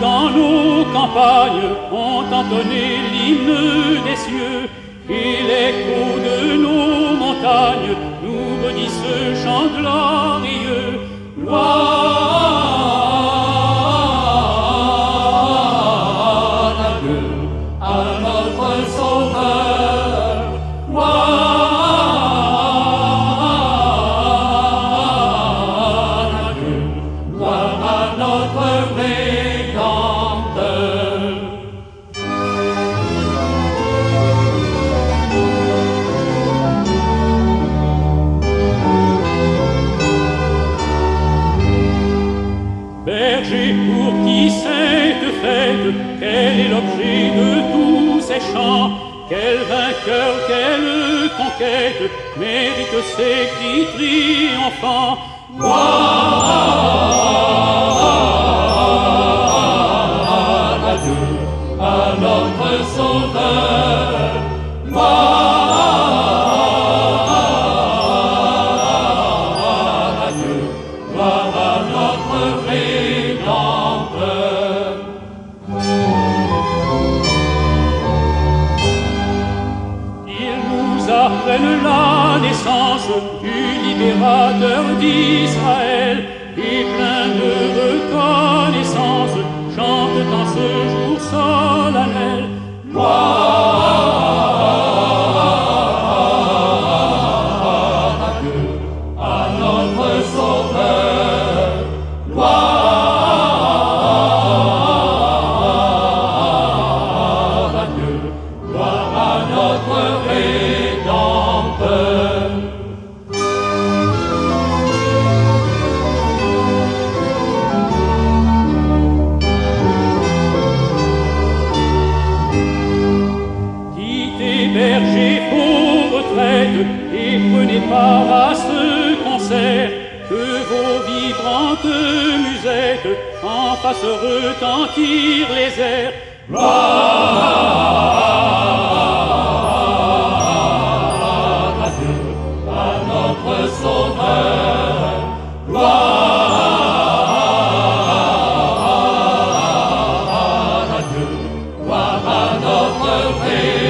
dans nos campagnes ont entonné l'hymne des cieux et l'écho de nos montagnes nous maudit ce chant glorieux. Gloire quel est l'objet de tous ces chants Quel vainqueur, quelle conquête mérite ces cris triomphants Gloire à notre Sauveur. Gloire Apprennent la naissance du libérateur d'Israël part à ce concert que vos vibrantes musettes en fassent retentir les airs. Gloire à Dieu, à notre Sauveur. Gloire à Dieu, gloire à notre Père.